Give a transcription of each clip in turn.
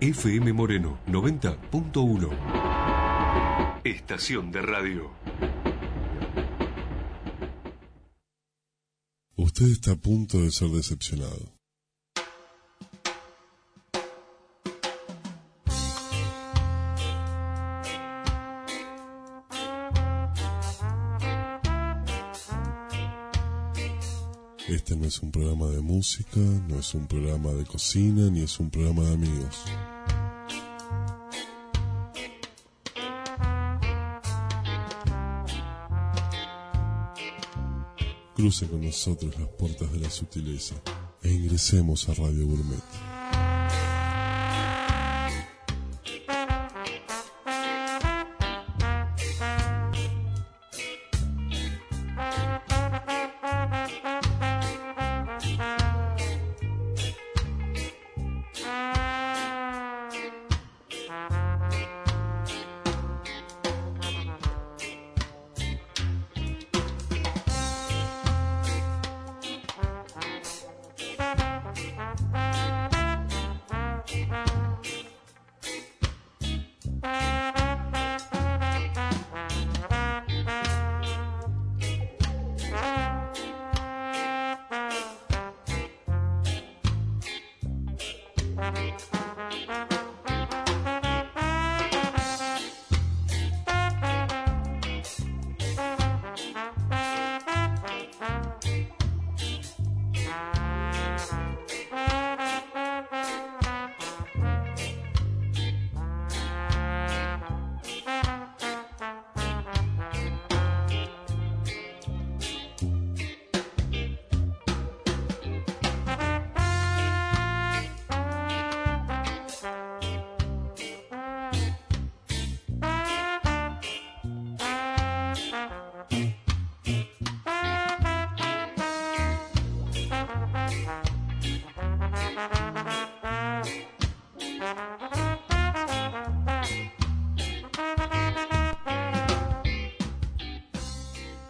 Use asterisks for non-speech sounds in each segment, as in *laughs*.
FM Moreno 90.1. Estación de radio. Usted está a punto de ser decepcionado. No es un programa de música, no es un programa de cocina, ni es un programa de amigos. Cruce con nosotros las puertas de la sutileza e ingresemos a Radio Gourmet.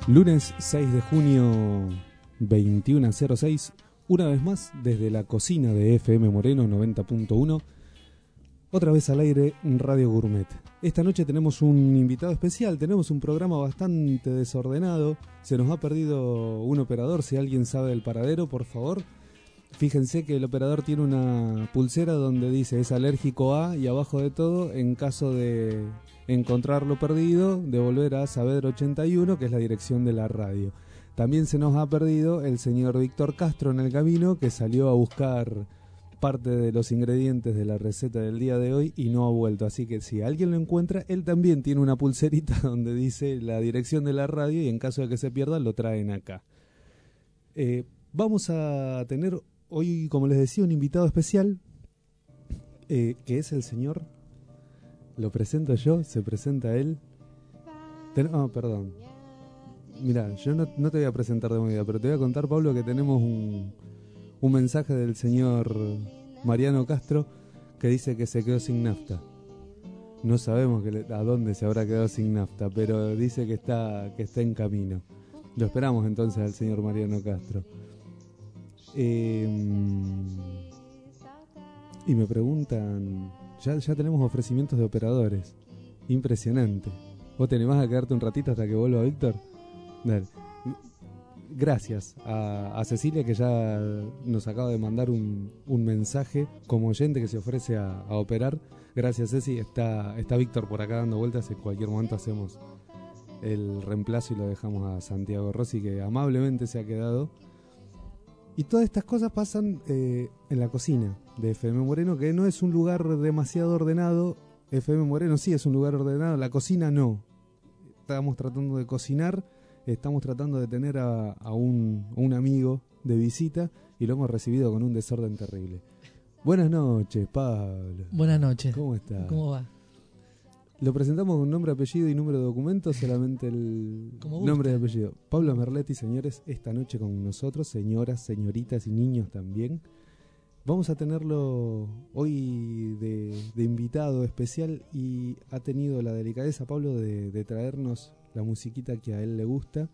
Lunes 6 de junio 21.06, una vez más desde la cocina de FM Moreno 90.1, otra vez al aire Radio Gourmet. Esta noche tenemos un invitado especial, tenemos un programa bastante desordenado, se nos ha perdido un operador, si alguien sabe del paradero, por favor. Fíjense que el operador tiene una pulsera donde dice es alérgico a y abajo de todo, en caso de encontrarlo perdido, de volver a Saavedra 81, que es la dirección de la radio. También se nos ha perdido el señor Víctor Castro en el camino, que salió a buscar parte de los ingredientes de la receta del día de hoy y no ha vuelto. Así que si alguien lo encuentra, él también tiene una pulserita *laughs* donde dice la dirección de la radio y en caso de que se pierda lo traen acá. Eh, vamos a tener hoy, como les decía, un invitado especial, eh, que es el señor lo presento yo, se presenta él. Ah, perdón. Mira, yo no, te voy a presentar de movida, pero te voy a contar, Pablo, que tenemos un, un mensaje del señor Mariano Castro que dice que se quedó sin nafta. No sabemos que a dónde se habrá quedado sin nafta, pero dice que está, que está en camino. Lo esperamos entonces al señor Mariano Castro. Em, y me preguntan ya, ya tenemos ofrecimientos de operadores. Impresionante. ¿Vos te animás a quedarte un ratito hasta que vuelva Víctor? Gracias a, Cecilia que ya nos acaba de mandar un, mensaje como oyente que se ofrece a, operar. Gracias Ceci, está, está Víctor por acá dando vueltas, en cualquier momento hacemos el reemplazo y lo dejamos a Santiago Rossi que amablemente se ha quedado y todas estas cosas pasan eh, en la cocina de FM Moreno, que no es un lugar demasiado ordenado. FM Moreno sí es un lugar ordenado, la cocina no. Estamos tratando de cocinar, estamos tratando de tener a, un, un amigo de visita y lo hemos recibido con un desorden terrible. Buenas noches, Pablo. Buenas noches. ¿Cómo está? ¿Cómo va? Lo presentamos con nombre, apellido y número de documento, solamente el nombre y apellido. Pablo Merletti, señores, esta noche con nosotros, señoras, señoritas y niños también. Vamos a tenerlo hoy de, invitado especial y ha tenido la delicadeza, Pablo, de, traernos la musiquita que a él le gusta.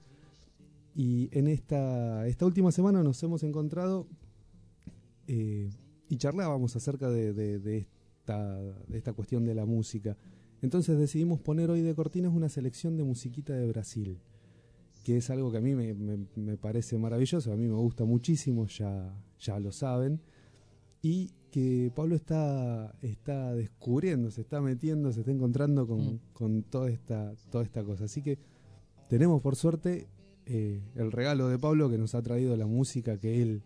Y en esta, esta última semana nos hemos encontrado eh, y charlábamos acerca de, esta, de esta cuestión de la música. Entonces decidimos poner hoy de cortinas una selección de musiquita de Brasil, que es algo que a mí me, me, parece maravilloso, a mí me gusta muchísimo, ya, ya lo saben, y que Pablo está, está descubriendo, se está metiendo, se está encontrando con, mm. con toda, esta, toda esta cosa. Así que tenemos por suerte eh, el regalo de Pablo que nos ha traído la música que él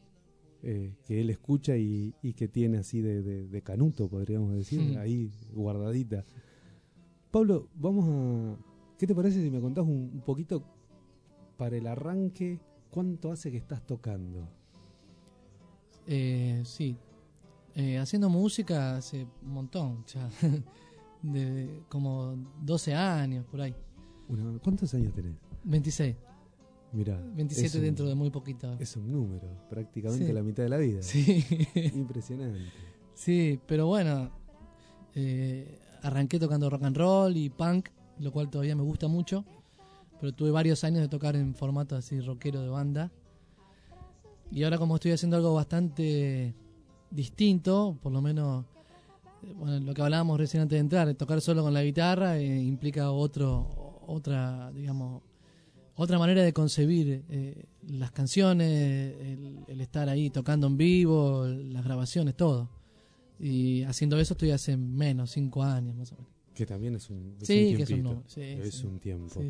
eh, que él escucha y, que tiene así de, canuto, podríamos decir, mm. ahí guardadita. Pablo, vamos a... ¿Qué te parece si me contás un, poquito para el arranque cuánto hace que estás tocando? Eh, sí, eh, haciendo música hace un montón, *laughs* ya, de como 12 años por ahí. ¿Cuántos años tenés? 26. Mira. 27 dentro de muy poquito. Es un número, prácticamente la mitad de la vida. Sí. Impresionante. *laughs* Sí, pero bueno, eh, arranqué tocando rock and roll y punk, lo cual todavía me gusta mucho. Pero tuve varios años de tocar en formato así rockero de banda. Y ahora como estoy haciendo algo bastante distinto, por lo menos eh, bueno, lo que hablábamos recién antes de entrar, tocar solo con la guitarra eh, implica otro, otra, digamos, otra manera de concebir eh, las canciones, el, estar ahí tocando en vivo, las grabaciones, todo. Y haciendo eso estoy hace menos, cinco años más o menos. Que también es un, es sí, que es, un, es un tiempo.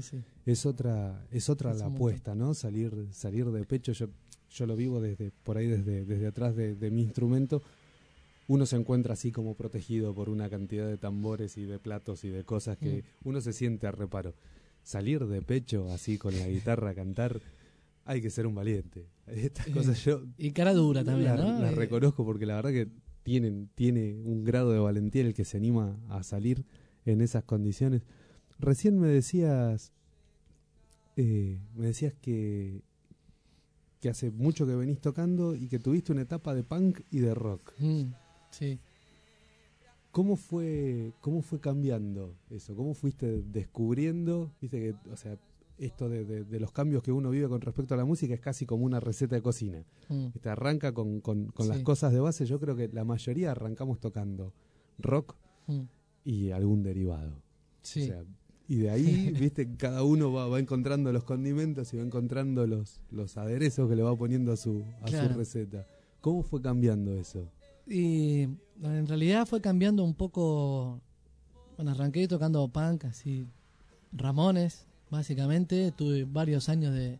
Es otra, es otra la apuesta, ¿no? Salir, salir de pecho. Yo, yo lo vivo desde por ahí, desde, desde atrás de, mi instrumento. Uno se encuentra así como protegido por una cantidad de tambores y de platos y de cosas que mm. uno se siente a reparo. Salir de pecho así con la guitarra a cantar, hay que ser un valiente. Estas cosas yo. Y cara dura también, ¿no? Las reconozco porque la verdad que tienen, tiene un grado de valentía el que se anima a salir en esas condiciones. Recién me decías, eh, me decías que, que hace mucho que venís tocando y que tuviste una etapa de punk y de rock. Mm, sí. ¿Cómo fue, ¿Cómo fue cambiando eso? ¿Cómo fuiste descubriendo? Viste que, o sea, esto de, de, los cambios que uno vive con respecto a la música es casi como una receta de cocina. Mm. Te arranca con, con, las cosas de base. Yo creo que la mayoría arrancamos tocando rock, mm y algún derivado. Sí. y de ahí, *laughs* viste, cada uno va, va, encontrando los condimentos y va encontrando los, los aderezos que le va poniendo a su, a su receta. ¿Cómo fue cambiando eso? Y en realidad fue cambiando un poco. Bueno, arranqué tocando punk, así, Ramones, básicamente. Tuve varios años de,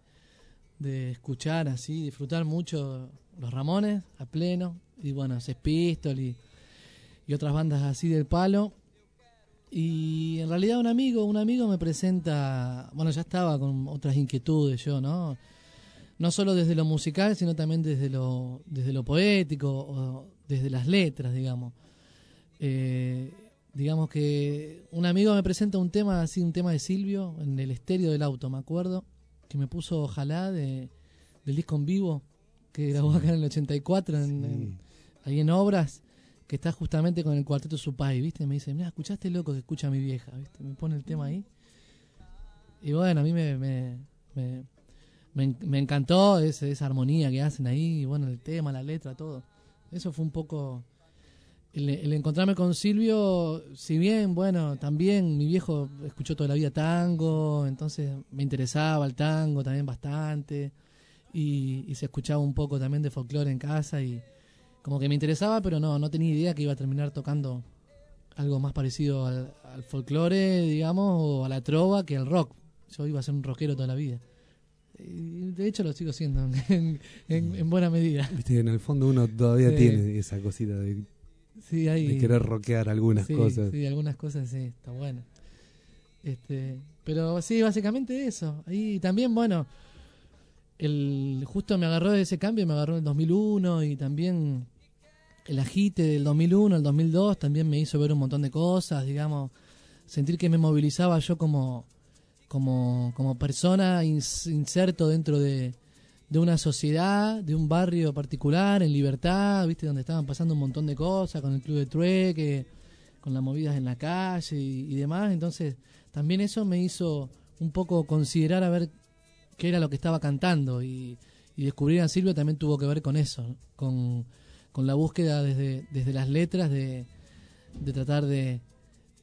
de escuchar así, disfrutar mucho los Ramones a pleno. Y bueno, Sex Pistol y, y otras bandas así del palo. Y en realidad un amigo, un amigo me presenta, bueno, ya estaba con otras inquietudes yo, ¿no? No solo desde lo musical, sino también desde lo, desde lo poético, o desde las letras, digamos. Eh, digamos que un amigo me presenta un tema así, un tema de Silvio, en el estéreo del auto, me acuerdo, que me puso ojalá de, del disco en vivo, que grabó acá en el 84, en, ahí en Obras que está justamente con el cuarteto Supay, ¿viste? Me dice, mira, escuchaste loco que escucha a mi vieja, ¿viste? Me pone el tema ahí. Y bueno, a mí me, me, me, encantó esa armonía que hacen ahí, y bueno, el tema, la letra, todo. Eso fue un poco... El, encontrarme con Silvio, si bien, bueno, también mi viejo escuchó toda la vida tango, entonces me interesaba el tango también bastante, y, y se escuchaba un poco también de folclore en casa, y como que me interesaba, pero no, no tenía idea que iba a terminar tocando algo más parecido al, folclore, digamos, o a la trova que al rock. Yo iba a ser un rockero toda la vida. de hecho lo sigo siendo *laughs* en, buena medida. Viste en el fondo uno todavía tiene esa cosita de, querer rockear algunas cosas. Sí, algunas cosas sí, está bueno. Este, pero sí, básicamente eso. Y también, bueno, el justo me agarró de ese cambio, me agarró en el 2001 y también el agite del 2001 al 2002 también me hizo ver un montón de cosas, digamos, sentir que me movilizaba yo como, como, como persona inserto dentro de, de una sociedad, de un barrio particular, en libertad, viste, donde estaban pasando un montón de cosas, con el club de trueque, con las movidas en la calle y, y demás. Entonces, también eso me hizo un poco considerar a ver qué era lo que estaba cantando y, descubrir a Silvio también tuvo que ver con eso, con, la búsqueda desde, desde las letras de, de tratar de,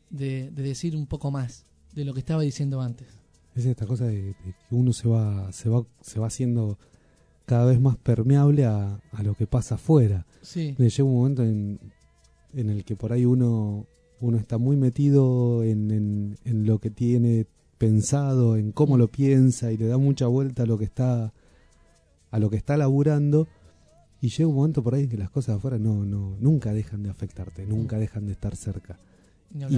de, de decir un poco más de lo que estaba diciendo antes. Es esta cosa de que uno se va, se va, se va haciendo cada vez más permeable a, a lo que pasa afuera. Sí, Llega un momento en, en el que por ahí uno, uno está muy metido en, en, en lo que tiene pensado, en cómo lo piensa y le da mucha vuelta a lo que está a lo que está laburando. Y llega un momento por ahí en que las cosas de afuera no, no, nunca dejan de afectarte, nunca dejan de estar cerca.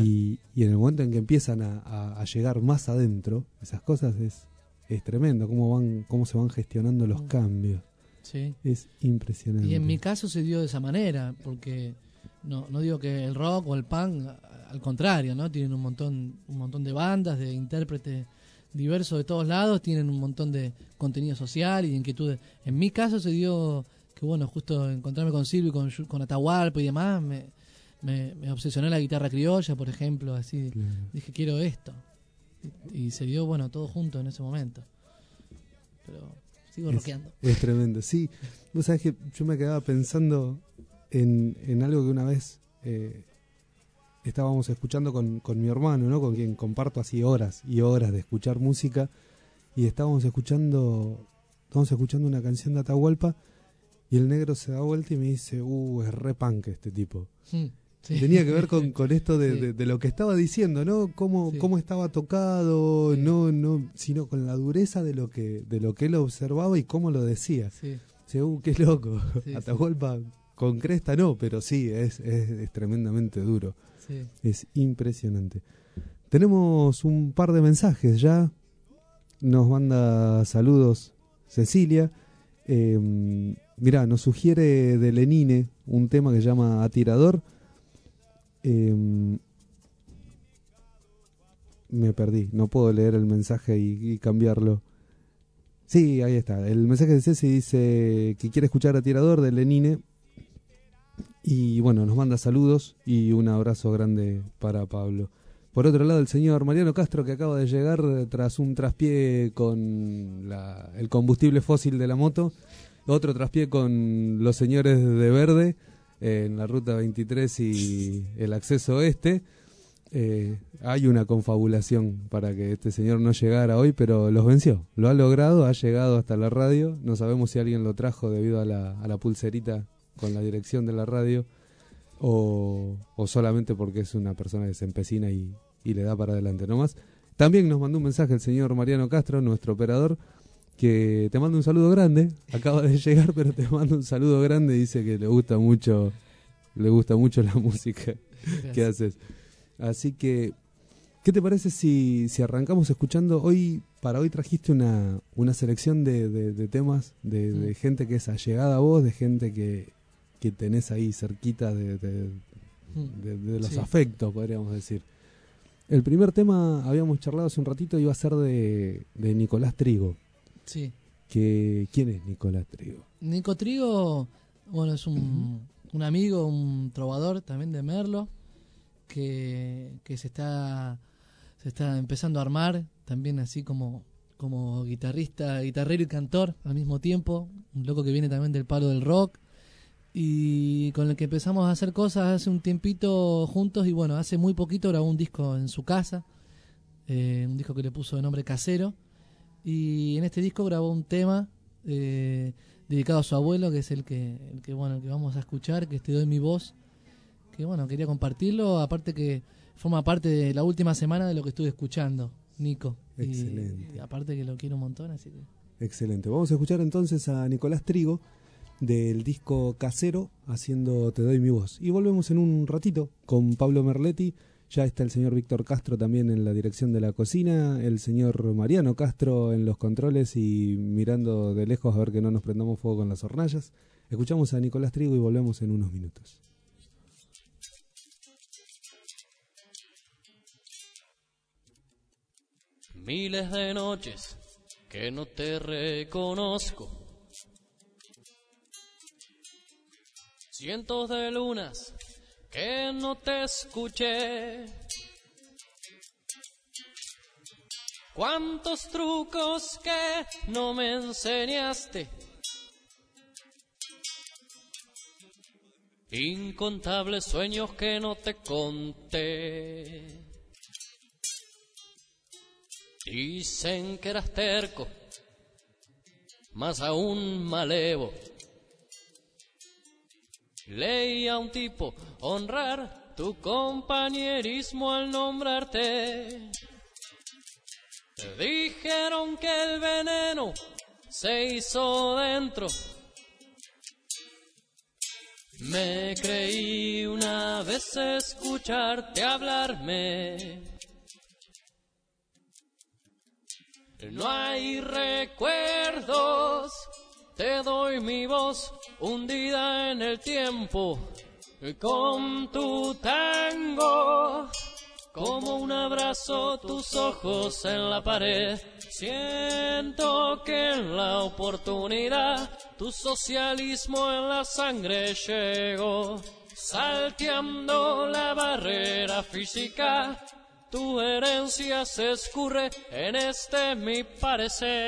Y, y en el momento en que empiezan a, a- a llegar más adentro, esas cosas es, es tremendo, cómo van, cómo se van gestionando los Mm. cambios. Sí. Es impresionante. Y en mi caso se dio de esa manera, porque no, no digo que el rock o el punk, al contrario, ¿no? Tienen un montón, un montón de bandas, de intérpretes diversos de todos lados, tienen un montón de contenido social y de inquietudes. En mi caso se dio que, bueno, justo encontrarme con Silvio, con, con Atahualpa y demás, me, me, me obsesioné la guitarra criolla, por ejemplo, así. Claro. Dije, quiero esto. Y, se dio, bueno, todo junto en ese momento. Pero sigo Es- rockeando. *laughs* Es tremendo, sí. Vos sabés que yo me quedaba pensando en, en algo que una vez eh, estábamos escuchando con, con mi hermano, ¿no? Con quien comparto así horas y horas de escuchar música. Y estábamos escuchando, estábamos escuchando una canción de Atahualpa y el negro se da vuelta y me dice, uh, es re punk este tipo. Mm, sí. Tenía que ver con, *laughs* con esto de, Sí. de- de lo que estaba diciendo, ¿no? Cómo, Sí. cómo estaba tocado, no, no, sino con la dureza de lo que, de lo que él observaba y cómo lo decía. Sí, uh, qué loco. *laughs* Atahualpa con cresta no, pero sí, es, es, es tremendamente duro. sí. Es impresionante. Tenemos un par de mensajes ya. Nos manda saludos Cecilia. Eh, mirá, nos sugiere de Lenine un tema que se llama Atirador. Eh, me perdí, no puedo leer el mensaje y, y cambiarlo. Sí, ahí está. El mensaje de Ceci dice que quiere escuchar Atirador de Lenine. Y bueno, nos manda saludos y un abrazo grande para Pablo. Por otro lado, el señor Mariano Castro, que acaba de llegar tras un traspié con la- el combustible fósil de la moto, otro traspié con los señores de verde en la ruta 23 y el acceso oeste. Eh, hay una confabulación para que este señor no llegara hoy, pero los venció. Lo ha logrado, ha llegado hasta la radio. No sabemos si alguien lo trajo debido a la, a la pulserita con la dirección de la radio o, o solamente porque es una persona que se empecina y, y le da para adelante nomás. También nos mandó un mensaje el señor Mariano Castro, nuestro operador, que te manda un saludo grande. Acaba de *laughs* llegar, pero te manda un saludo grande. Dice que le gusta mucho, le gusta mucho la música que haces. Así que, ¿qué te parece si, si arrancamos escuchando? Hoy, para hoy trajiste una, una selección de, de- de temas de, de Mm. gente que es allegada a vos, de gente que, que tenés ahí cerquita de, de- Mm, de los Sí. afectos, podríamos decir. El primer tema, habíamos charlado hace un ratito, iba a ser de, de Nicolás Trigo. Sí. Que, ¿Quién es Nicolás Trigo? Nico Trigo, bueno, es un, un amigo, un trovador también de Merlo, que, que se está se está empezando a armar, también así como, como guitarrista, guitarrero y cantor al mismo tiempo, un loco que viene también del palo del rock, y con el que empezamos a hacer cosas hace un tiempito juntos, y bueno, hace muy poquito grabó un disco en su casa, eh, un disco que le puso de nombre Casero, y en este disco grabó un tema eh, dedicado a su abuelo, que es el que, el que bueno, el que vamos a escuchar, que Te doy mi voz, que bueno, quería compartirlo, aparte que forma parte de la última semana de lo que estuve escuchando, Nico. Y- Excelente. Y, aparte que lo quiero un montón, así que Excelente. Vamos a escuchar entonces a Nicolás Trigo del disco Casero haciendo Te doy mi voz. Y volvemos en un ratito con Pablo Merletti. Ya está el señor Víctor Castro también en la dirección de la cocina, el señor Mariano Castro en los controles y mirando de lejos a ver que no nos prendamos fuego con las hornallas. Escuchamos a Nicolás Trigo y volvemos en unos minutos. Miles de noches que no te reconozco. Cientos de lunas que no te escuché. Cuántos trucos que no me enseñaste. incontables sueños que no te conté. Dicen que eras terco, más aún malevo. Leí a un tipo honrar tu compañerismo al nombrarte. Dijeron que el veneno se hizo dentro. Me creí una vez escucharte hablarme. No hay recuerdos, te doy mi voz hundida en el tiempo con tu tango. Como un abrazo tus ojos en la pared. Siento que en la oportunidad tu socialismo en la sangre llegó. Salteando la barrera física, tu herencia se escurre en este mi parecer.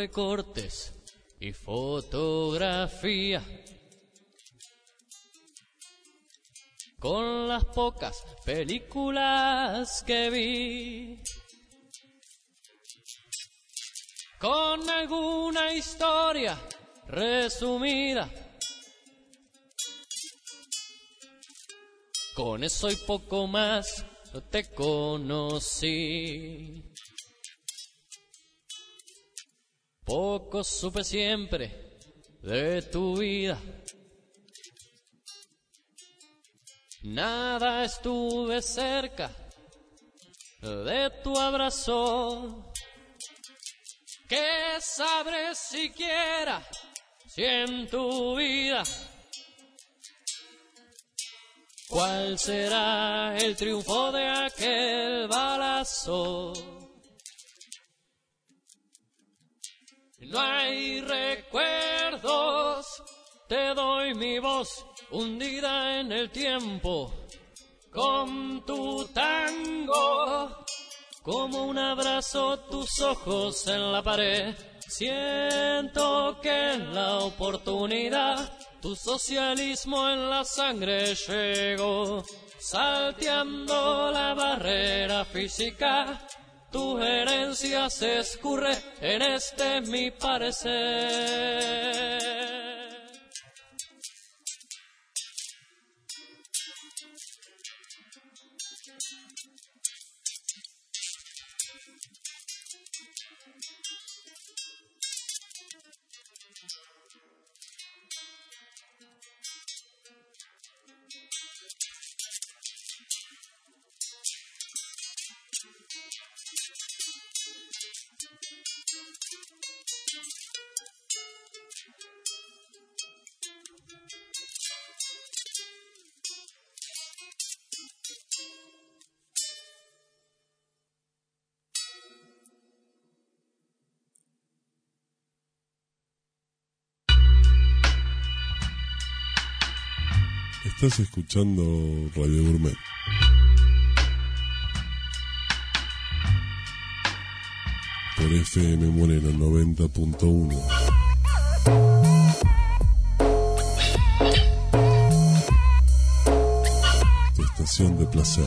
Recortes y fotografía. Con las pocas películas que vi. Con alguna historia resumida. Con eso y poco más te conocí. Poco supe siempre de tu vida. Nada estuve cerca de tu abrazo. ¿Qué sabré siquiera si en tu vida cuál será el triunfo de aquel balazo? No hay recuerdos, te doy mi voz hundida en el tiempo con tu tango. Como un abrazo tus ojos en la pared. Siento que en la oportunidad tu socialismo en la sangre llegó. Salteando la barrera física, tu herencia se escurre en este mi parecer. Estás escuchando Radio Gourmet. FM Moreno 90.1. Tu estación de placer.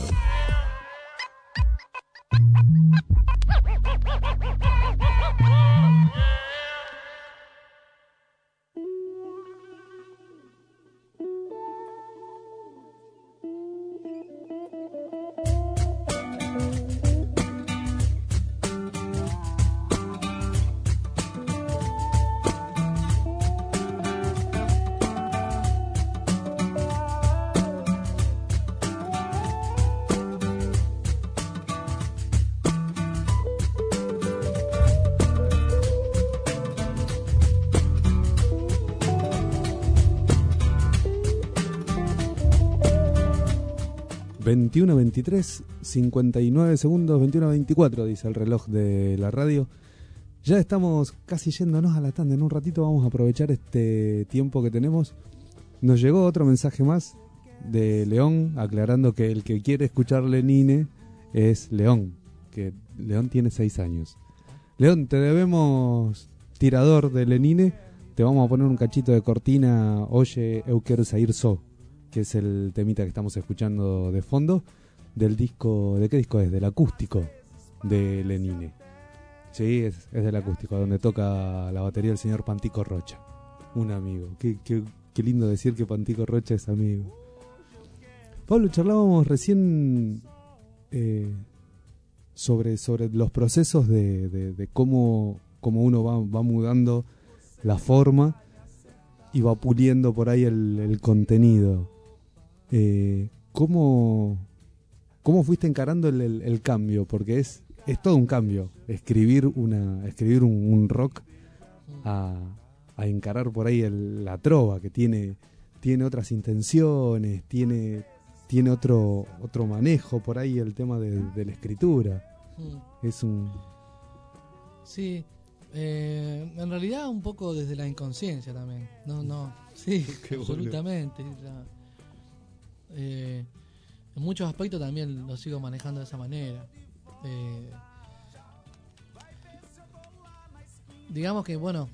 59 segundos 21 24 dice el reloj de la radio. Ya estamos casi yéndonos a la tanda. En un ratito vamos a aprovechar este tiempo que tenemos. Nos llegó otro mensaje más de León aclarando que el que quiere escuchar Lenine es León que León tiene 6 años. León te debemos tirador de Lenine. Te vamos a poner un cachito de cortina Oye Eu quiero sair so que es el temita que estamos escuchando de fondo, del disco, ¿de qué disco es? Del acústico de Lenine. Sí, es, es del acústico, donde toca la batería el señor Pantico Rocha, un amigo. Qué, qué, qué lindo decir que Pantico Rocha es amigo. Pablo, charlábamos recién eh, sobre, sobre los procesos de, de, cómo, cómo uno va, va mudando la forma y va puliendo por ahí el, el contenido. Eh, ¿cómo, ¿Cómo fuiste encarando el, el- el cambio? Porque es, es todo un cambio. Escribir, una, escribir un, un rock a, a encarar por ahí el- la trova, que tiene, tiene otras intenciones, tiene, tiene otro, otro manejo por ahí el tema de, de la escritura. Mm. Es un... Sí, eh, en realidad un poco desde la inconsciencia también. No, no, sí, *laughs* Qué absolutamente. La- eh, en muchos aspectos también lo sigo manejando de esa manera. Eh, digamos que, bueno,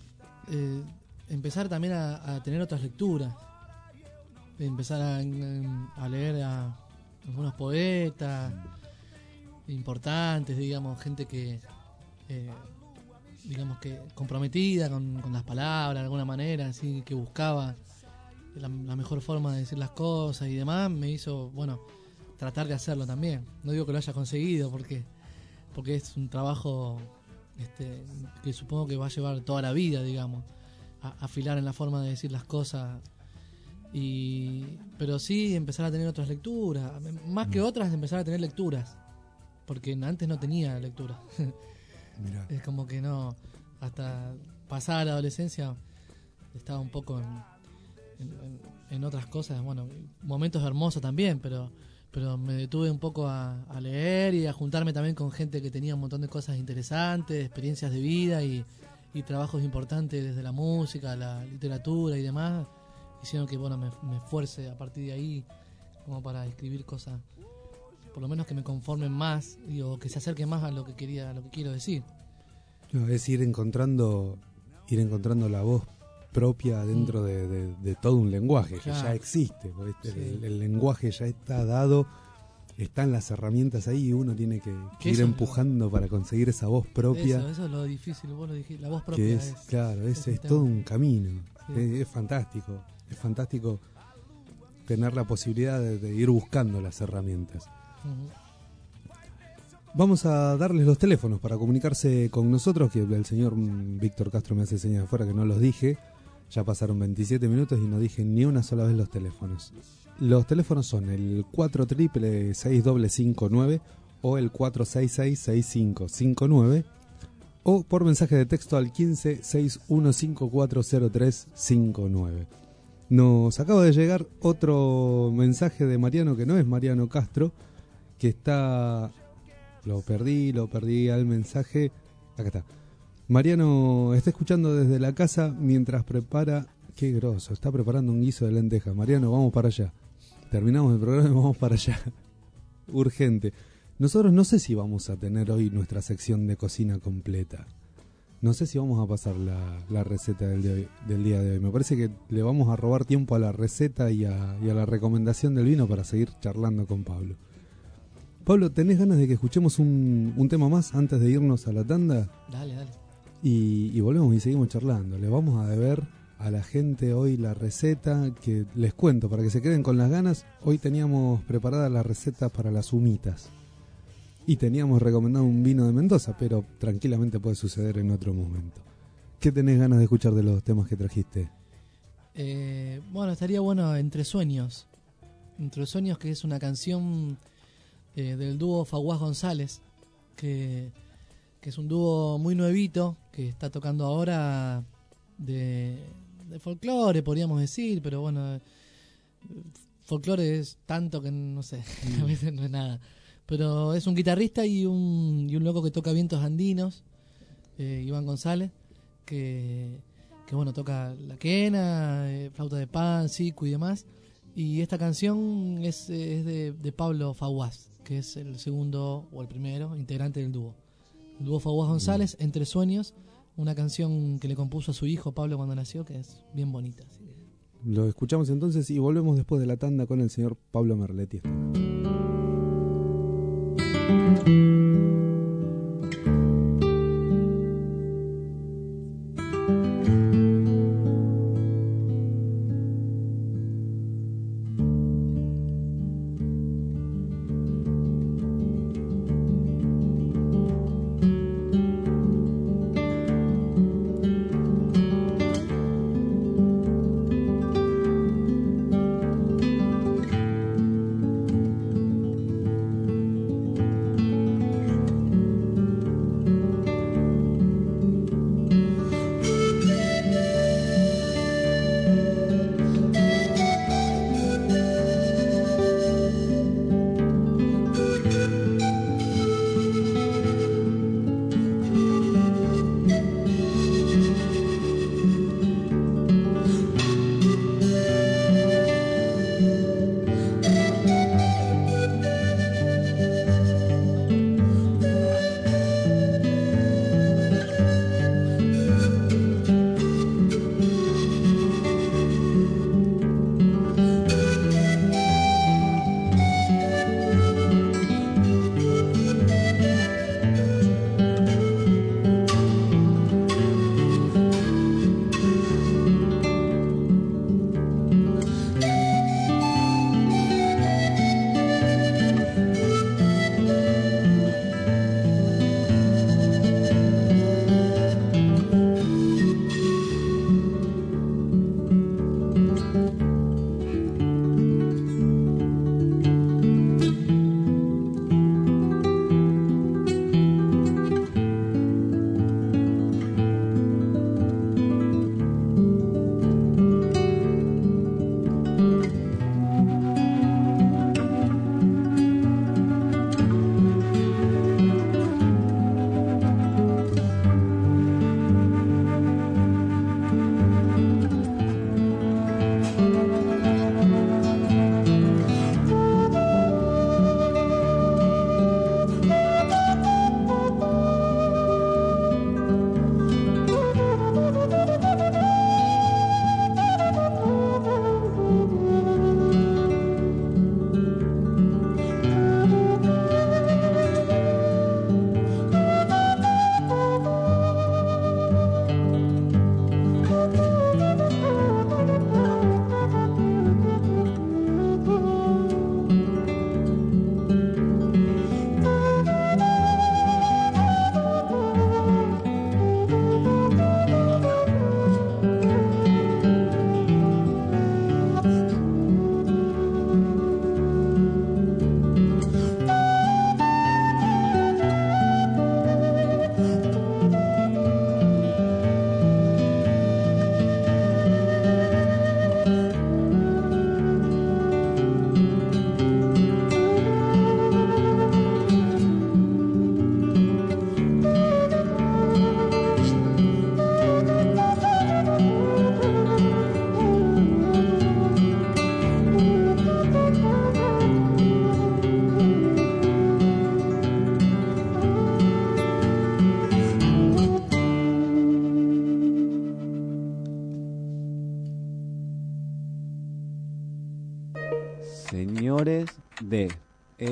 eh, empezar también a, tener otras lecturas. Empezar a, leer a algunos poetas importantes, digamos, gente que, eh, digamos que comprometida con, las palabras de alguna manera, así que buscaba la mejor forma de decir las cosas y demás, me hizo, bueno, tratar de hacerlo también. No digo que lo haya conseguido porque porque es un trabajo este, que supongo que va a llevar toda la vida, digamos, a, afilar en la forma de decir las cosas. Y, pero sí empezar a tener otras lecturas, más que otras empezar a tener lecturas, porque antes no tenía lectura. *laughs* Mirá. Es como que no, hasta pasada la adolescencia estaba un poco en, en- en- en otras cosas, bueno, momentos hermosos también, pero pero me detuve un poco a, a leer y a juntarme también con gente que tenía un montón de cosas interesantes, experiencias de vida y, trabajos importantes desde la música, la literatura y demás, hicieron que bueno me, me esfuerce a partir de ahí como para escribir cosas por lo menos que me conformen más y, o que se acerquen más a lo que quería a lo que quiero decir. No, es ir encontrando, ir encontrando la voz propia dentro de, de- de todo un lenguaje que ya existe. este- el, Sí. el lenguaje ya está dado, están las herramientas ahí y uno tiene que, ir lo- empujando para conseguir esa voz propia. Eso, eso es lo difícil, vos lo dijiste, la voz propia que es, es, claro, es, es todo un camino. Sí. Es, es fantástico, es fantástico tener la posibilidad de, de ir buscando las herramientas. Vamos a darles los teléfonos para comunicarse con nosotros, que el señor Víctor Castro me hace señas afuera que no los dije. Ya pasaron 27 minutos y no dije ni una sola vez los teléfonos. Los teléfonos son el 4triple-6559 o el 466-6559 o por mensaje de texto al 1561540359. Nos acaba de llegar otro mensaje de Mariano que no es Mariano Castro, que está lo perdí, lo perdí al mensaje. Acá está. Mariano está escuchando desde la casa mientras prepara. Qué groso, está preparando un guiso de lentejas. Mariano, vamos para allá. Terminamos el programa y *laughs* vamos para allá. Urgente. Nosotros no sé si vamos a tener hoy nuestra sección de cocina completa. No sé si vamos a pasar la, la receta del, del día de hoy. Me parece que le vamos a robar tiempo a la receta y a, y a la recomendación del vino para seguir charlando con Pablo. Pablo, ¿tenés ganas de que escuchemos un, un tema más antes de irnos a la tanda? Dale, dale. Y, volvemos y seguimos charlando. Le vamos a deber a la gente hoy la receta que les cuento para que se queden con las ganas. Hoy teníamos preparada la receta para las humitas. Y teníamos recomendado un vino de Mendoza, pero tranquilamente puede suceder en otro momento. ¿Qué tenés ganas de escuchar de los temas que trajiste? Eh, bueno, estaría bueno Entre Sueños. Entre Sueños, que es una canción eh, del dúo Faguás González, que, que es un dúo muy nuevito, que está tocando ahora de, de folclore, podríamos decir, pero bueno, folclore es tanto que no sé, *laughs* a veces no es nada. Pero es un guitarrista y un, y un loco que toca vientos andinos, eh, Iván González, que, que bueno, toca la quena, eh, flauta de pan, cico y demás. Y esta canción es, es de, de Pablo Faguás, que es el segundo o el primero integrante del dúo. El dúo Faguás González, Entre Sueños, una canción que le compuso a su hijo Pablo cuando nació, que es bien bonita. Lo escuchamos entonces y volvemos después de la tanda con el señor Pablo Merletti.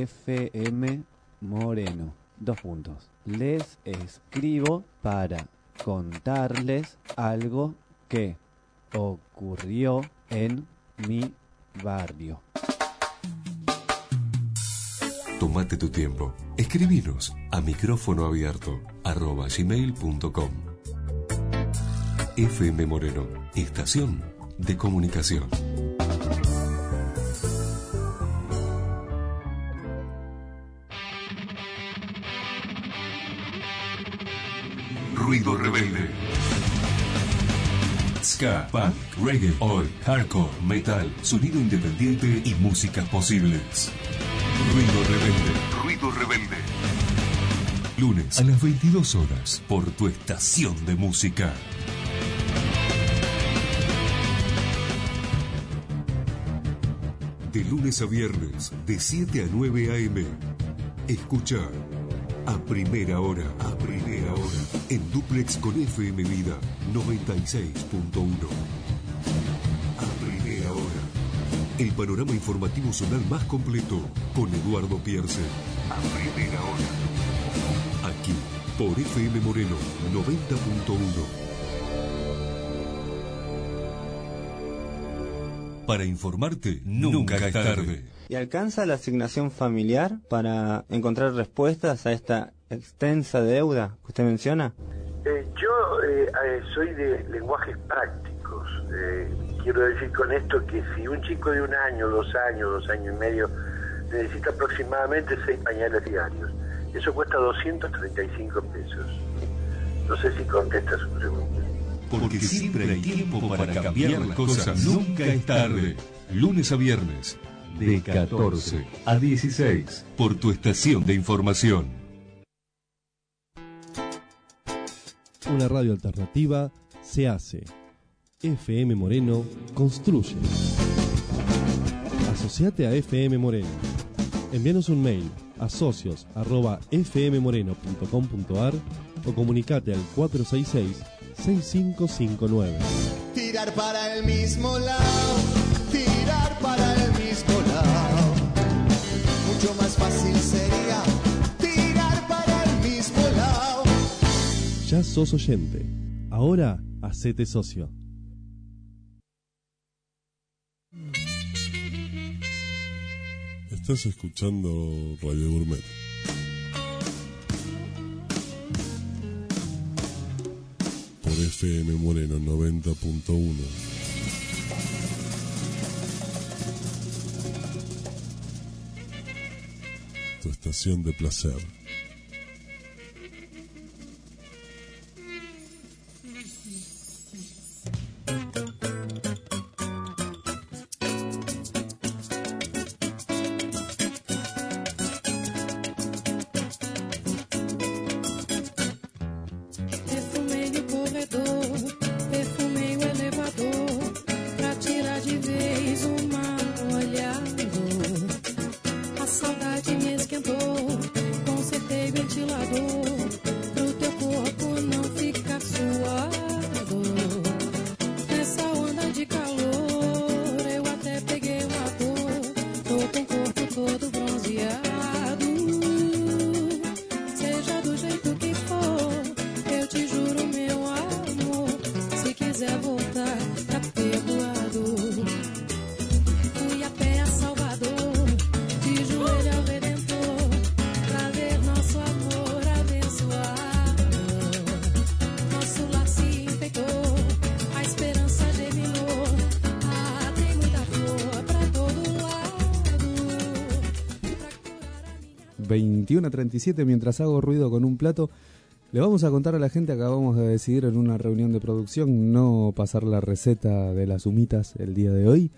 FM Moreno. Dos puntos. Les escribo para contarles algo que ocurrió en mi barrio. Tómate tu tiempo. Escribinos a micrófono abierto arroba gmail.com. FM Moreno, estación de comunicación. Ruido rebelde. ska, punk, reggae, oi, hardcore, metal, sonido independiente y músicas posibles. Ruido Rebelde. Ruido Rebelde. Lunes a las 22 horas por tu estación de música. De lunes a viernes, de 7 a 9 a.m. Escucha a primera hora, a primera en duplex con FM Vida 96.1. A primera hora, el panorama informativo zonal más completo con Eduardo Pierce. A primera hora, aquí por FM Moreno 90.1. Para informarte, nunca es tarde. ¿Y alcanza la asignación familiar para encontrar respuestas a esta extensa deuda que usted menciona? Eh, yo eh, eh, soy de lenguajes prácticos. Eh, quiero decir con esto que si un chico de un año, dos años, dos años y medio necesita aproximadamente seis pañales diarios, eso cuesta 235 pesos. No sé si contesta su pregunta. Porque siempre hay tiempo para cambiar las cosas. Nunca es tarde. Lunes a viernes, de 14 a 16, por tu estación de información. Una radio alternativa se hace. FM Moreno construye. Asociate a FM Moreno. Envíanos un mail a socios arroba fmmoreno.com.ar o comunicate al 466-6559. Tirar para el mismo lado, sos oyente. Ahora hacete socio. Estás escuchando Radio Gourmet. Por FM Moreno 90.1. Tu estación de placer. 21 a 37 mientras hago ruido con un plato. Le vamos a contar a la gente, acabamos de decidir en una reunión de producción no pasar la receta de las humitas el día de hoy.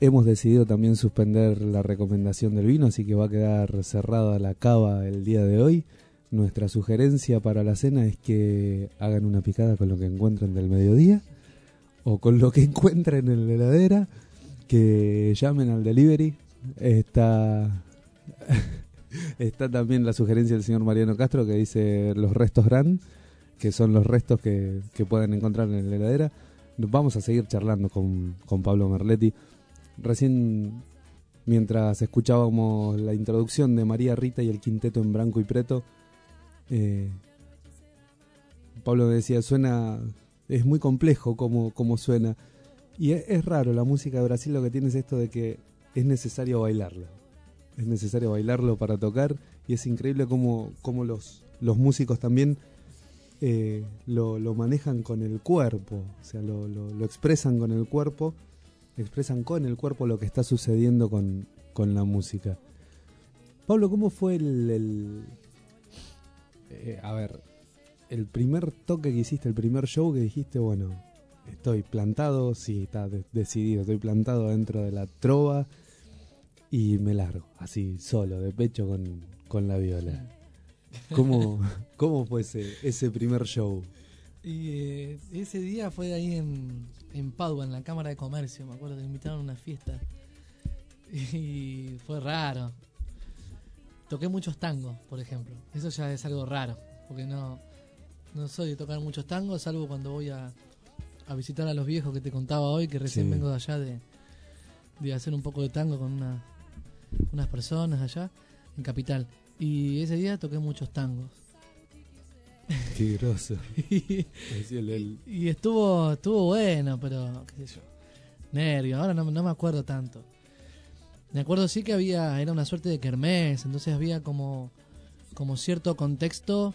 Hemos decidido también suspender la recomendación del vino, así que va a quedar cerrada la cava el día de hoy. Nuestra sugerencia para la cena es que hagan una picada con lo que encuentren del mediodía o con lo que encuentren en la heladera, que llamen al delivery. Está Está también la sugerencia del señor Mariano Castro que dice los restos gran, que son los restos que, que pueden encontrar en la heladera. Vamos a seguir charlando con, con Pablo Merletti. Recién, mientras escuchábamos la introducción de María Rita y el quinteto en Branco y Preto, eh, Pablo decía, suena, es muy complejo como, como suena. Y es, es raro, la música de Brasil lo que tiene es esto de que es necesario bailarla es necesario bailarlo para tocar y es increíble cómo, cómo los, los músicos también eh, lo, lo manejan con el cuerpo, o sea, lo, lo, expresan con el cuerpo, expresan con el cuerpo lo que está sucediendo con, con la música. Pablo, ¿cómo fue el... el eh, a ver, el primer toque que hiciste, el primer show que dijiste, bueno, estoy plantado, sí, está de- decidido, estoy plantado dentro de la trova y me largo, así, solo, de pecho con, con la viola. ¿Cómo, *laughs* cómo fue ese, ese primer show? Y eh, ese día fue ahí en, en Padua, en la Cámara de Comercio, me acuerdo que me invitaron a una fiesta. *laughs* Y fue raro. Toqué muchos tangos, por ejemplo. Eso ya es algo raro, porque no, no soy de tocar muchos tangos, salvo cuando voy a, a visitar a los viejos que te contaba hoy, que recién Sí. vengo de allá de, de hacer un poco de tango con una, unas personas allá, en Capital. Y ese día toqué muchos tangos. Qué groso. *laughs* y, estuvo estuvo bueno, pero qué sé yo. Nervio, ahora no, no me acuerdo tanto. Me acuerdo sí que había, era una suerte de kermés, entonces había como, como cierto contexto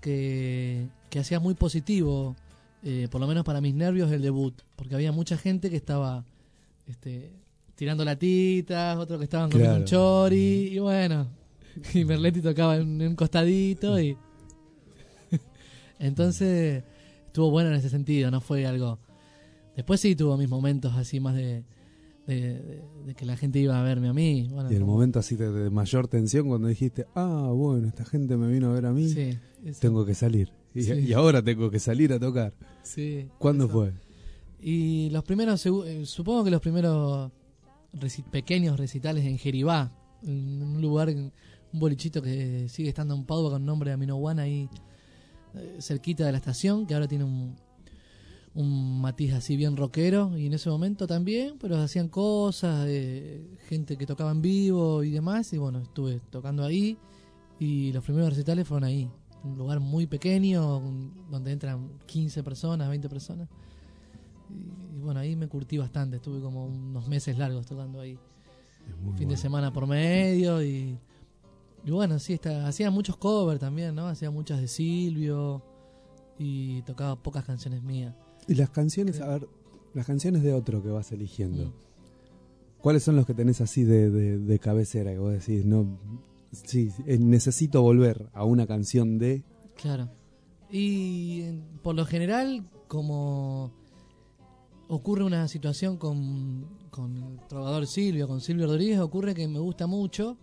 que, que hacía muy positivo, eh, por lo menos para mis nervios, el debut, porque había mucha gente que estaba este, tirando latitas, otros que estaban comiendo un Claro. chori, y bueno, y Merletti tocaba en un costadito y... *laughs* Entonces estuvo bueno en ese sentido, no fue algo... Después sí tuvo mis momentos así más de, de, de- de que la gente iba a verme a mí. Bueno, y el como- momento así de, de mayor tensión cuando dijiste, ah, bueno, esta gente me vino a ver a mí, Sí, tengo que salir. Y, Sí. y ahora tengo que salir a tocar. Sí, ¿Cuándo eso. fue? Y los primeros, eh, supongo que los primeros pequeños recitales en Jeribá, en un lugar, un bolichito que sigue estando en Padua con nombre de Aminoguana ahí eh, cerquita de la estación, que ahora tiene un, un matiz así bien rockero, y en ese momento también, pero hacían cosas, eh, gente que tocaba en vivo y demás, y bueno, estuve tocando ahí, y los primeros recitales fueron ahí, un lugar muy pequeño, donde entran 15 personas, 20 personas. Y, y bueno, ahí me curtí bastante, estuve como unos meses largos tocando ahí. fin de semana por medio y, y bueno, sí, está, hacía muchos covers también, ¿no? Hacía muchas de Silvio y tocaba pocas canciones mías. Y las canciones, a ver, las canciones de otro que vas eligiendo. Mm. ¿Cuáles son los que tenés así de, de, de cabecera que vos decís, no, sí, eh, necesito volver a una canción de... Claro. Y por lo general, como ocurre una situación con, con el trovador Silvio, con Silvio Rodríguez, ocurre que me gusta mucho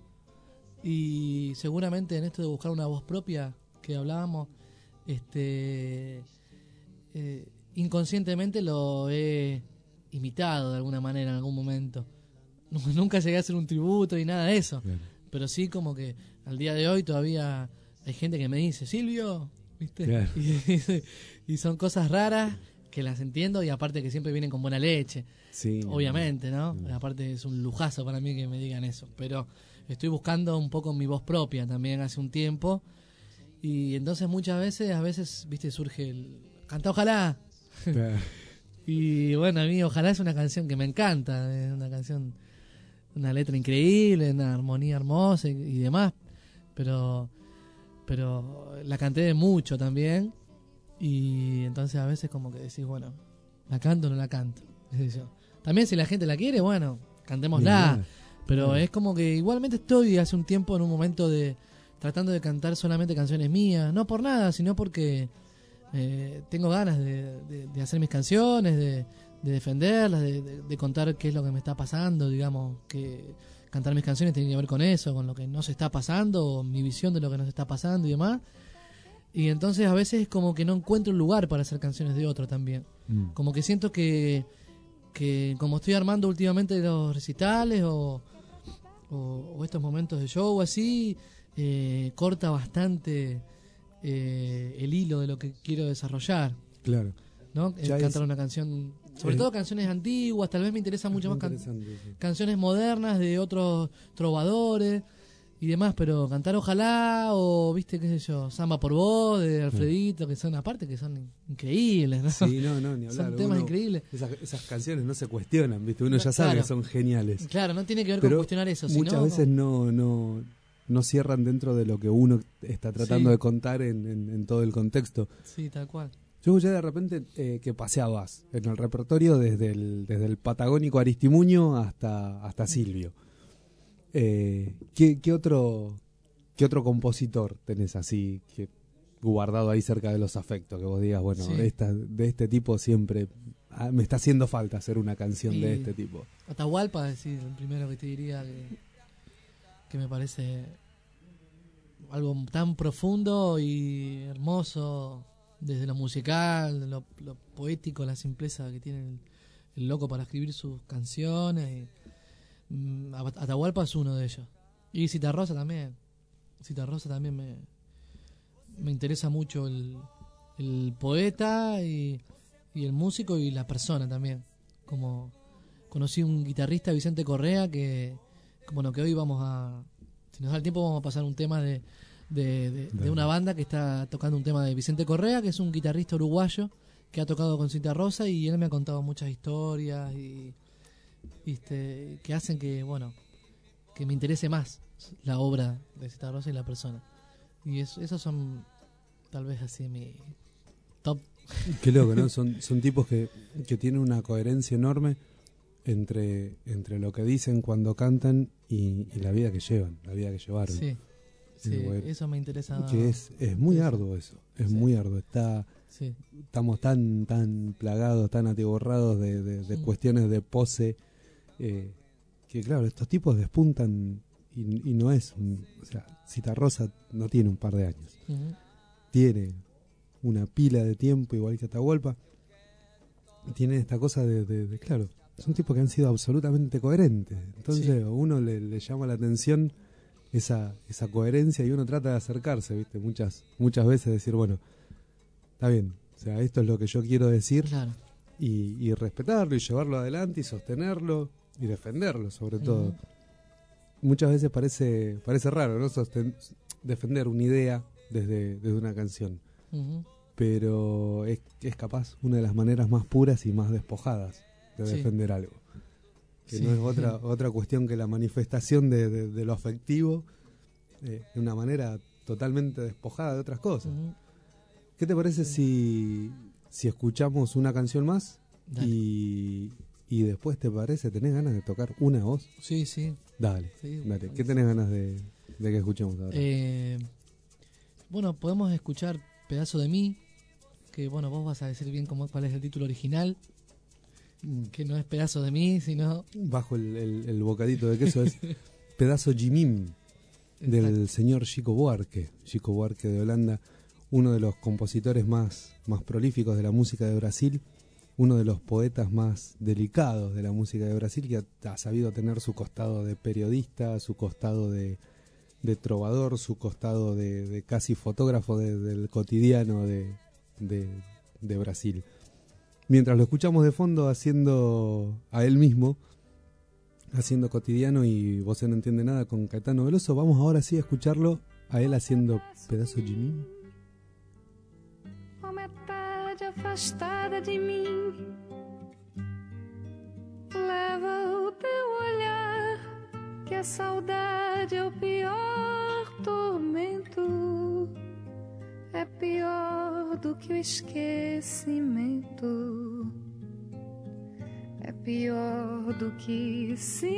y seguramente en esto de buscar una voz propia que hablábamos, este eh, inconscientemente lo he imitado de alguna manera en algún momento. *laughs* Nunca llegué a hacer un tributo y nada de eso. Pero sí como que al día de hoy todavía hay gente que me dice, Silvio, ¿viste? Claro. *laughs* Y, y son cosas raras que las entiendo y aparte que siempre vienen con buena leche. Sí, Obviamente, ¿no? Aparte es un lujazo para mí que me digan eso. Pero estoy buscando un poco mi voz propia también hace un tiempo. Y entonces muchas veces, a veces, viste, surge el... Canta ojalá. *laughs* Y bueno, a mí ojalá es una canción que me encanta. Es una canción, una letra increíble, una armonía hermosa y, y demás. Pero, pero la canté de mucho también. Y entonces a veces como que decís, bueno, ¿la canto o no la canto? yo. También si la gente la quiere, bueno, cantémosla. Bien, Pero es como que igualmente estoy hace un tiempo en un momento de tratando de cantar solamente canciones mías. No por nada, sino porque eh, tengo ganas de, de- de hacer mis canciones, de, de defenderlas, de, contar qué es lo que me está pasando, digamos, que cantar mis canciones tiene que ver con eso, con lo que no se está pasando, o mi visión de lo que nos está pasando y demás. Y entonces a veces como que no encuentro un lugar para hacer canciones de otro también. Mm. Como que siento que, que como estoy armando últimamente los recitales o, o, o estos momentos de show así, eh, corta bastante eh, el hilo de lo que quiero desarrollar. Claro. ¿no? Ya cantar es- una canción, sobre es- todo canciones antiguas, tal vez me interesa mucho más can- sí. canciones modernas de otros trovadores y demás, pero cantar ojalá o viste qué sé yo, Samba por vos de Alfredito, que son aparte que son increíbles, ¿no? Sí, no, no, ni hablar. Son temas Uno- increíbles. Esas, esas canciones no se cuestionan, ¿viste? Uno No, ya sabe claro. que son geniales. Claro, no tiene que ver con cuestionar eso, Muchas sino veces no, no, no cierran dentro de lo que uno está tratando Sí. de contar en, en- en todo el contexto. Sí, tal cual. Yo escuché de repente eh, que paseabas en el repertorio desde el, desde el patagónico Aristimuño hasta, hasta Silvio. Eh, ¿qué, qué otro, ¿Qué otro compositor tenés así que guardado ahí cerca de los afectos? Que vos digas, bueno, Sí. esta, de este tipo siempre ah, me está haciendo falta hacer una canción de este tipo. Atahualpa decir, el primero que te diría que, que me parece algo tan profundo y hermoso desde lo musical, lo, lo poético, la simpleza que tiene el, el loco para escribir sus canciones. y, Atahualpa es uno de ellos. Y Citarrosa también. Citarrosa también me, me interesa mucho el, el poeta y, y el músico y la persona también. Como conocí un guitarrista, Vicente Correa, que, que, bueno, que hoy vamos a, si nos da el tiempo, vamos a pasar un tema de, de, de- una banda que está tocando un tema de Vicente Correa, que es un guitarrista uruguayo que ha tocado con Cita Rosa y él me ha contado muchas historias y, que hacen que, bueno, que me interese más la obra de Cita Rosa y la persona. Y es- esos son tal vez así mi top. Qué loco, ¿no? *laughs* Son, son tipos que, que tienen una coherencia enorme entre, entre lo que dicen cuando cantan y, y la vida que llevan, la vida que llevaron. Sí, sí, eso me interesa. Que es, es muy eso. arduo eso, es Sí. muy arduo. Está, Sí. Estamos tan, tan plagados, tan atiborrados de, de- de cuestiones de pose, eh, que claro, estos tipos despuntan y, y no es un... O sea, Citarrosa no tiene un par de años, tiene una pila de tiempo igual que Atahualpa, tiene esta cosa de, de- de, claro, son tipos que han sido absolutamente coherentes. Entonces Sí. a uno le, le llama la atención esa, esa coherencia y uno trata de acercarse, ¿viste? Muchas, muchas veces decir, bueno, está bien, o sea, esto es lo que yo quiero decir Claro. y, y respetarlo y llevarlo adelante y sostenerlo y defenderlo sobre todo. Muchas veces parece, parece raro, ¿no? Sosten- defender una idea desde, desde una canción pero es, es capaz una de las maneras más puras y más despojadas de Sí. defender algo. Que Sí. no es otra, *laughs* otra cuestión que la manifestación de, de- de lo afectivo eh, de una manera totalmente despojada de otras cosas. ¿Qué te parece si, si escuchamos una canción más Dale. y, y después te parece, tenés ganas de tocar una voz? Sí, sí. Dale, Sí, dale. ¿Qué tenés ganas de, de que escuchemos ahora? Eh, bueno, podemos escuchar Pedazo de mí, que bueno, vos vas a decir bien cómo, cuál es el título original, que no es Pedazo de mí, sino... Bajo el, el- el bocadito de queso es *laughs* Pedazo Jimim del señor Chico Buarque. Chico Buarque de Holanda, uno de los compositores más, más prolíficos de la música de Brasil, uno de los poetas más delicados de la música de Brasil, que ha, sabido tener su costado de periodista, su costado de, de trovador, su costado de, de casi fotógrafo de- del cotidiano de, de- de Brasil. Mientras lo escuchamos de fondo haciendo a él mismo, haciendo cotidiano y vos no entiende nada con Caetano Veloso, vamos ahora sí a escucharlo a él haciendo pedazo Jimmy. Afastada de mim, leva o teu olhar, que a saudade é o pior tormento, é pior do que o esquecimento, é pior do que se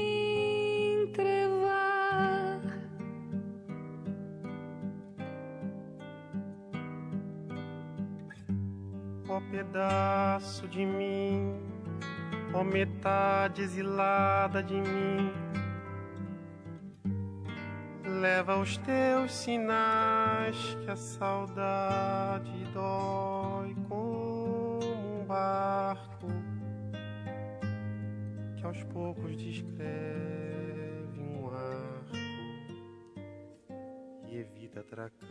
entrevar. Pedaço de mim, ó metade exilada de mim, leva os teus sinais que a saudade dói como um barco que aos poucos descreve e evita atracar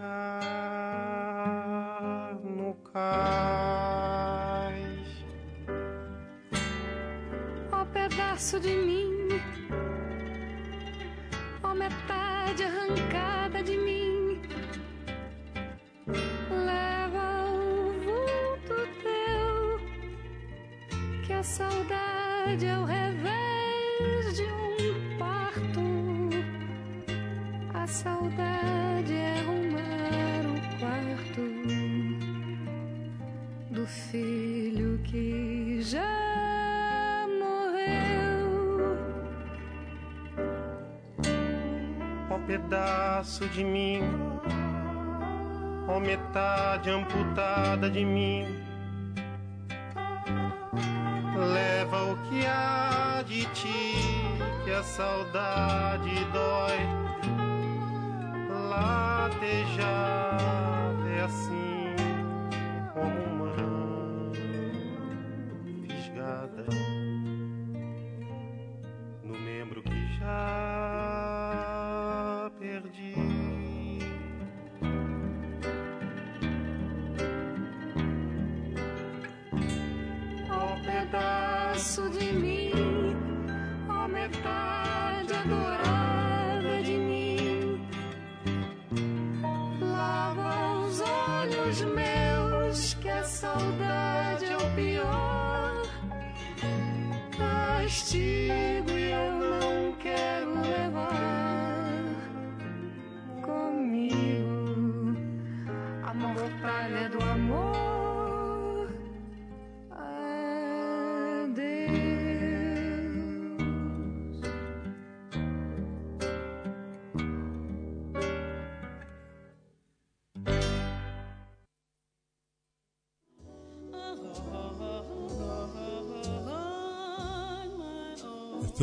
no cais. Ó pedaço de mim, ó metade arrancada de mim, leva o vulto teu, que a saudade é o revés de um parto, a saudade é filho que já morreu. Ó pedaço de mim, ó metade amputada de mim, Leva o que há de ti, que a saudade dói. Latejada é assim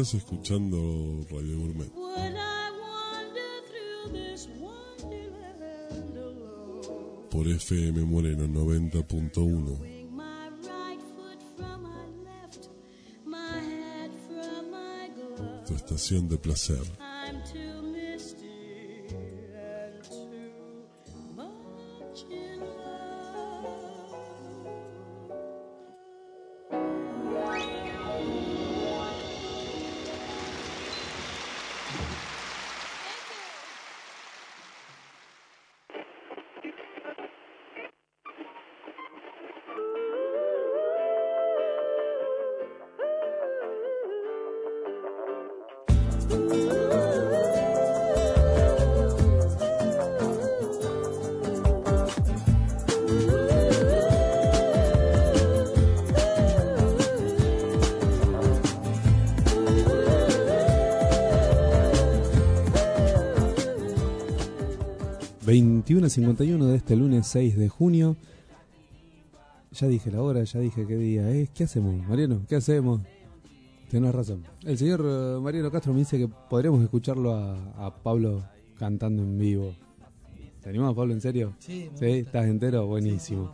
Estás escuchando Radio Gourmet. Por FM Moreno 90.1. Tu estación de placer. A 51 de este lunes 6 de junio. Ya dije la hora, ya dije qué día es. ¿Qué hacemos, Mariano? ¿Qué hacemos? Tienes razón. El señor eh, Mariano Castro me dice que podríamos escucharlo a, a Pablo cantando en vivo. ¿Te animás, Pablo, en serio? Sí, gusta. ¿Estás entero? Buenísimo.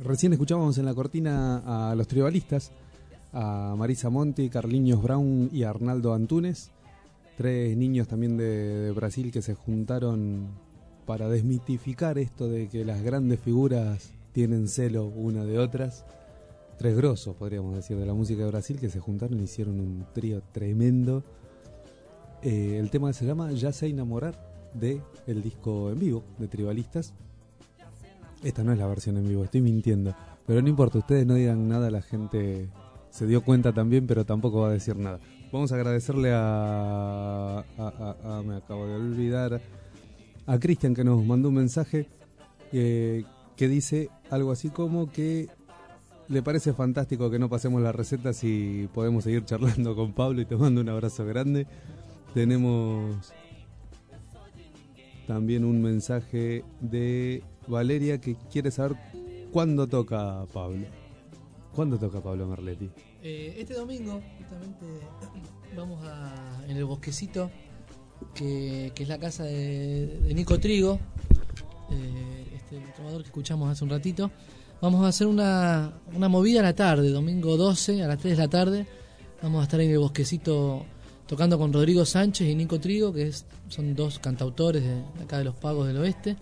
Recién escuchábamos en la cortina a los tribalistas, a Marisa Monti, Carliños Brown y Arnaldo Antunes, tres niños también de, de Brasil que se juntaron para desmitificar esto de que las grandes figuras tienen celo una de otras. Tres grosos, podríamos decir, de la música de Brasil que se juntaron y hicieron un trío tremendo. Eh, el tema se llama Ya sé enamorar de el disco en vivo de Tribalistas. Esta no es la versión en vivo, estoy mintiendo. Pero no importa, ustedes no digan nada, la gente se dio cuenta también, pero tampoco va a decir nada. Vamos a agradecerle a... a- me acabo de olvidar. A Cristian que nos mandó un mensaje eh, que dice algo así como que le parece fantástico que no pasemos las recetas y podemos seguir charlando con Pablo y te mando un abrazo grande. Tenemos también un mensaje de Valeria que quiere saber cuándo toca Pablo. ¿Cuándo toca Pablo Merletti? Eh, este domingo, justamente, *clears throat* vamos a, en el bosquecito, que, que es la casa de, de Nico Trigo, eh, este trovador que escuchamos hace un ratito. Vamos a hacer una, una movida a la tarde, domingo 12, a las 3 de la tarde. Vamos a estar en el bosquecito tocando con Rodrigo Sánchez y Nico Trigo, que es, son dos cantautores de, de acá de los Pagos del Oeste.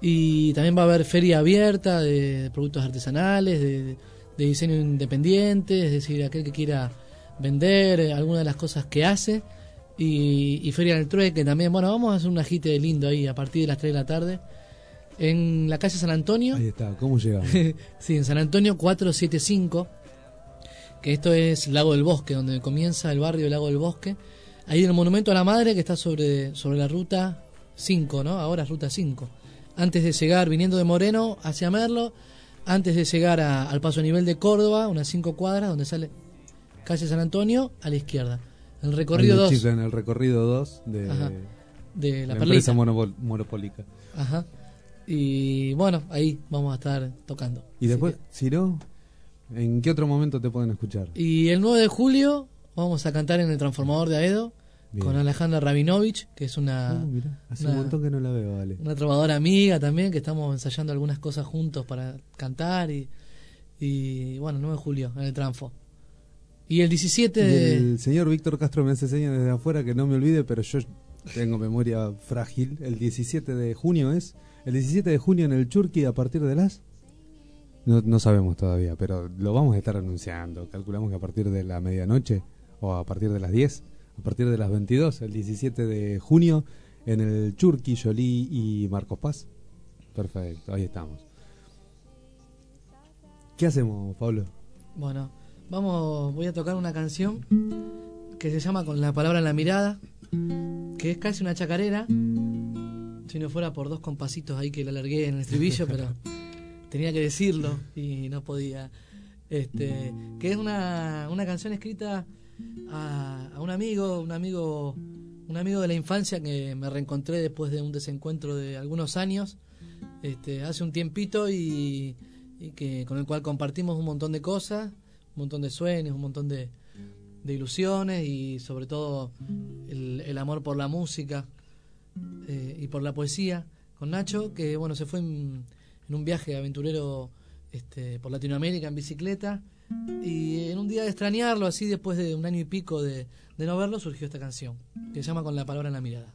Y también va a haber feria abierta de, de productos artesanales, de, de diseño independiente, es decir, aquel que quiera vender eh, alguna de las cosas que hace. Y, y Feria del Trueque también. Bueno, vamos a hacer un agite lindo ahí a partir de las 3 de la tarde. En la calle San Antonio. Ahí está, ¿cómo llegamos? *laughs* sí, en San Antonio 475. Que esto es Lago del Bosque, donde comienza el barrio Lago del Bosque. Ahí en el Monumento a la Madre, que está sobre, sobre la ruta 5, ¿no? Ahora es ruta 5. Antes de llegar, viniendo de Moreno hacia Merlo, antes de llegar a- al paso a nivel de Córdoba, unas 5 cuadras, donde sale calle San Antonio, a la izquierda. El recorrido Ahí me 2 chiflan el recorrido 2 de, Ajá. de la, la empresa monopol- monopólica. Ajá. Y bueno, ahí vamos a estar tocando. Y después, que- si no, ¿En qué otro momento te pueden escuchar? Y el 9 de julio vamos a cantar en el Transformador de Aedo Bien. con Alejandra Rabinovich, que es una, mirá, hace una- un montón que no la veo, vale. una trovadora amiga también, que estamos ensayando algunas cosas juntos para cantar. Y, y bueno, 9 de julio en el Transfo. Y el 17 Y de... el señor Víctor Castro me hace señas desde afuera que no me olvide, pero yo tengo memoria frágil. El 17 de junio es. El 17 de junio en el Churqui a partir de las. No, no sabemos todavía, pero lo vamos a estar anunciando. Calculamos que a partir de la medianoche o a partir de las 10, a partir de las 22, el 17 de junio en el Churqui, Jolí y Marcos Paz. Perfecto, ahí estamos. ¿Qué hacemos, Pablo? Bueno, vamos, voy a tocar una canción que se llama Con la palabra en la mirada, que es casi una chacarera, si no fuera por dos compasitos ahí que la largué en el estribillo, pero *laughs* tenía que decirlo y no podía. Este, que es una, una canción escrita a, a un amigo, un amigo, un amigo de la infancia que me reencontré después de un desencuentro de algunos años, este, hace un tiempito y, y que con el cual compartimos un montón de cosas, un montón de sueños, un montón de, de ilusiones y sobre todo el, amor por la música eh, y por la poesía con Nacho, que bueno, se fue en, en un viaje aventurero este, por Latinoamérica en bicicleta y en un día de extrañarlo, así después de un año y pico de, de no verlo, surgió esta canción, que se llama Con la palabra en la mirada.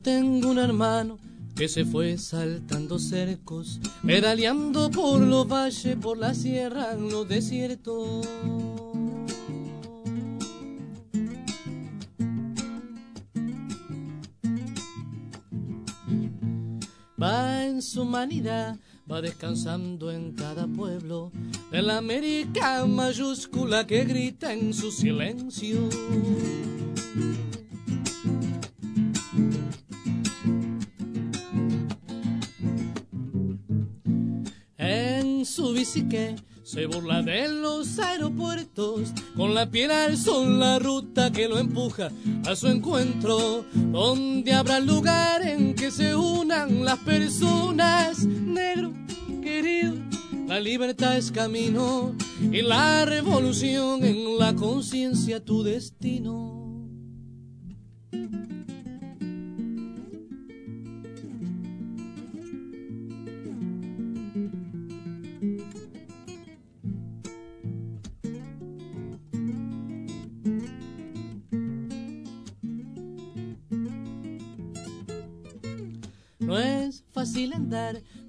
Tengo un hermano que se fue saltando cercos, pedaleando por los valles, por la sierra, en los desiertos. Va en su humanidad, va descansando en cada pueblo de la América mayúscula que grita en su silencio. Su bicique se burla de los aeropuertos, con la piel al sol la ruta que lo empuja a su encuentro, donde habrá lugar en que se unan las personas. Negro, querido, la libertad es camino y la revolución en la conciencia tu destino.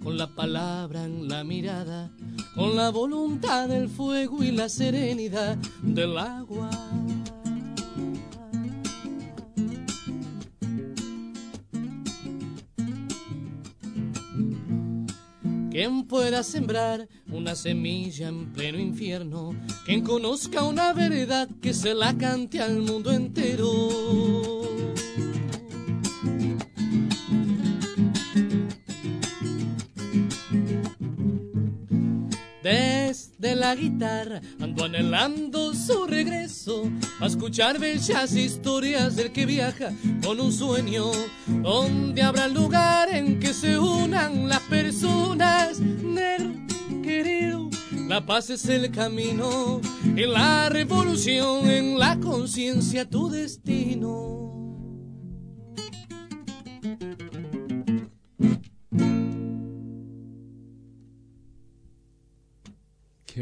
Con la palabra en la mirada, con la voluntad del fuego y la serenidad del agua. Quien pueda sembrar una semilla en pleno infierno, quien conozca una verdad que se la cante al mundo entero. La guitarra ando anhelando su regreso a escuchar bellas historias del que viaja con un sueño donde habrá lugar en que se unan las personas. Negro, querido, la paz es el camino y la revolución en la conciencia tu destino.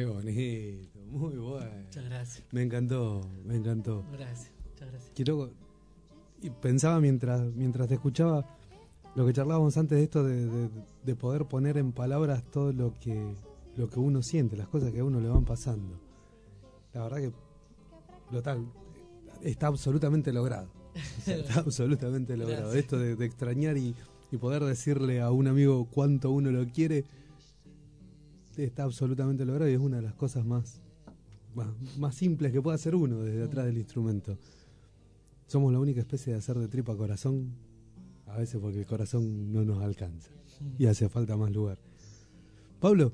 Qué bonito, muy bueno. Muchas gracias. Me encantó, me encantó. Gracias, muchas gracias. Quiero y pensaba mientras mientras te escuchaba lo que charlábamos antes de esto de, de- de poder poner en palabras todo lo que lo que uno siente, las cosas que a uno le van pasando. La verdad que lo tal está absolutamente logrado. O sea, está *laughs* absolutamente logrado. Gracias. Esto de, de extrañar y, y poder decirle a un amigo cuánto uno lo quiere está absolutamente logrado y es una de las cosas más, más, simples que puede hacer uno desde atrás del instrumento. Somos la única especie de hacer de tripa corazón A veces porque el corazón no nos alcanza y hace falta más lugar. Pablo,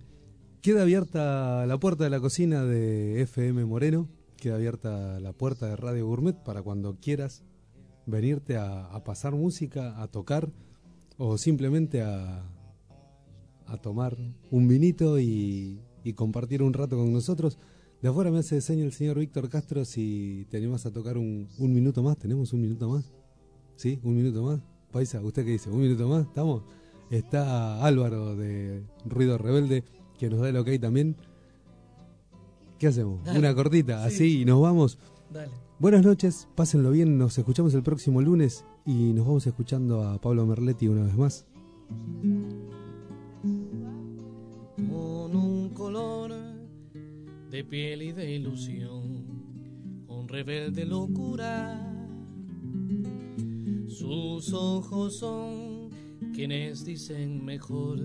queda abierta la puerta de la cocina de FM Moreno, queda abierta la puerta de Radio Gourmet para cuando quieras venirte a pasar música, a tocar o simplemente a, a tomar un vinito y, y compartir un rato con nosotros. De afuera me hace seña el señor Víctor Castro si tenemos a tocar un, un minuto más. ¿Tenemos un minuto más? ¿Sí? ¿Un minuto más? Paisa, ¿usted qué dice? ¿Un minuto más? ¿Estamos? Está Álvaro de Ruido Rebelde que nos da el ok también. ¿Qué hacemos? Dale. Una cortita, Sí. así y nos vamos. Dale. Buenas noches, pásenlo bien, nos escuchamos el próximo lunes y nos vamos escuchando a Pablo Merletti una vez más. De piel y de ilusión, con rebelde locura. Sus ojos son quienes dicen mejor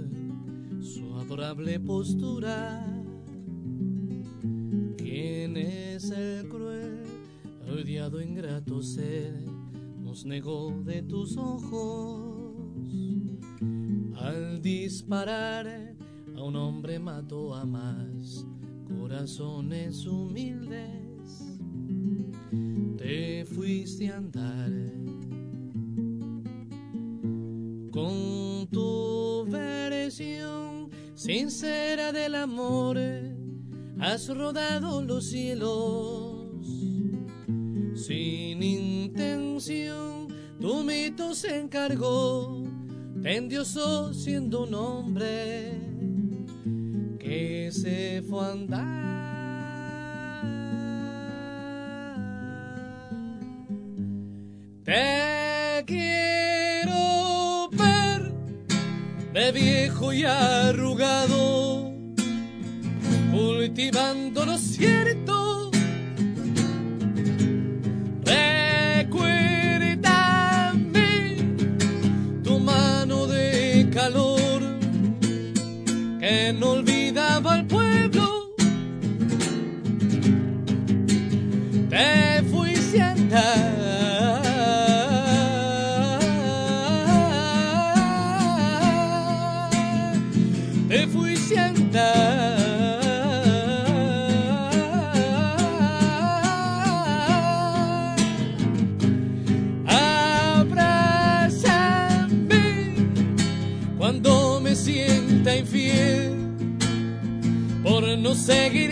su adorable postura. ¿Quién es el cruel, odiado, ingrato ser? Nos negó de tus ojos al disparar a un hombre mató a más corazones humildes. Te fuiste a andar con tu versión sincera del amor. Has rodado los cielos sin intención. Tu mito se encargó te endiosó siendo un hombre se fue a andar. Te quiero ver de viejo y arrugado, cultivando lo cierto. Recuérdame tu mano de calor que no olvidaba por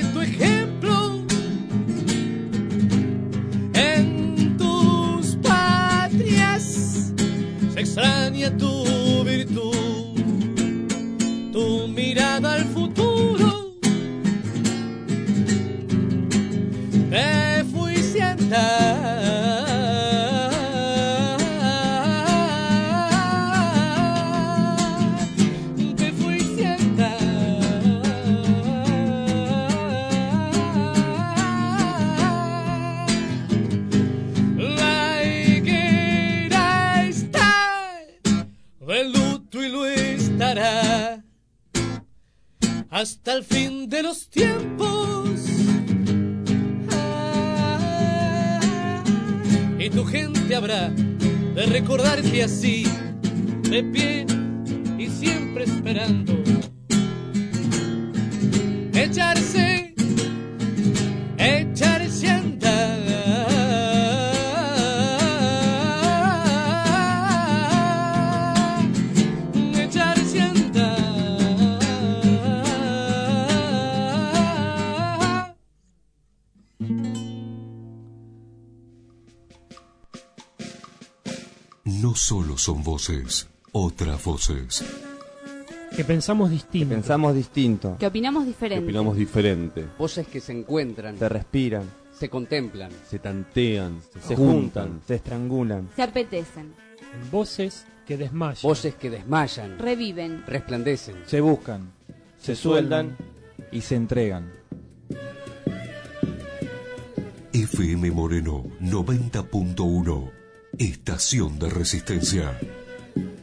voces, otras voces. Que pensamos distinto. Pensamos distinto. Que opinamos diferente. Opinamos diferente. Voces que se encuentran, Se respiran, se contemplan, Se tantean, se juntan, se estrangulan. Se apetecen. Voces que desmayan. voces que desmayan, Reviven. resplandecen. Se buscan, se sueldan y se entregan. FM Moreno 90.1. Estación de Resistencia. Yeah.